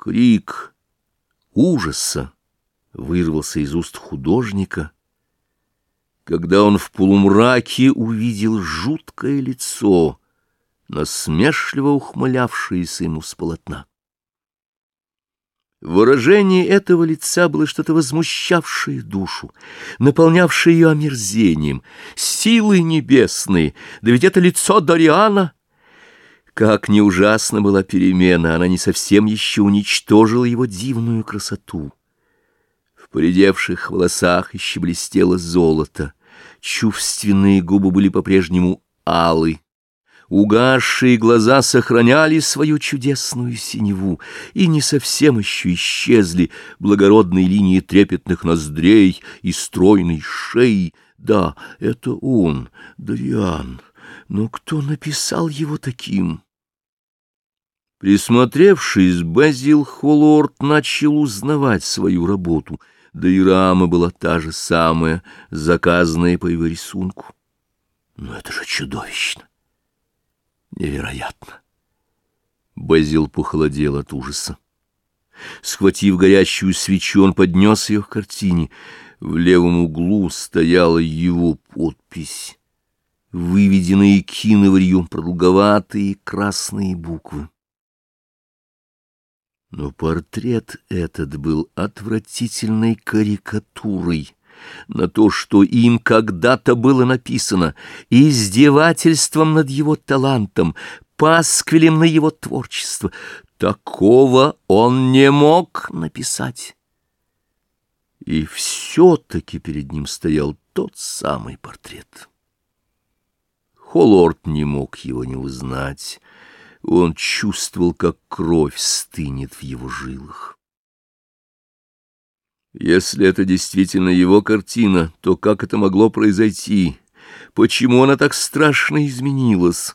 Крик ужаса вырвался из уст художника, когда он в полумраке увидел жуткое лицо, насмешливо ухмылявшееся ему с полотна. Выражение этого лица было что-то возмущавшее душу, наполнявшее ее омерзением, силы небесные, да ведь это лицо Дориана — как не ужасна была перемена, она не совсем еще уничтожила его дивную красоту. В поредевших волосах еще блестело золото, чувственные губы были по-прежнему алы. Угасшие глаза сохраняли свою чудесную синеву и не совсем еще исчезли благородные линии трепетных ноздрей и стройной шеи. Да, это он, Дариан. Но кто написал его таким? Присмотревшись, Базил Холлорд начал узнавать свою работу, да и рама была та же самая, заказанная по его рисунку. Но это же чудовищно! Невероятно! Базил похолодел от ужаса. Схватив горящую свечу, он поднес ее к картине. В левом углу стояла его подпись выведенные киноварью продолговатые красные буквы. Но портрет этот был отвратительной карикатурой на то, что им когда-то было написано, издевательством над его талантом, пасквилем на его творчество. Такого он не мог написать. И все-таки перед ним стоял тот самый портрет. Холлорд не мог его не узнать. Он чувствовал, как кровь стынет в его жилах. Если это действительно его картина, то как это могло произойти? Почему она так страшно изменилась?